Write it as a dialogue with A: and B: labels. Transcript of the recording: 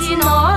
A: 许诺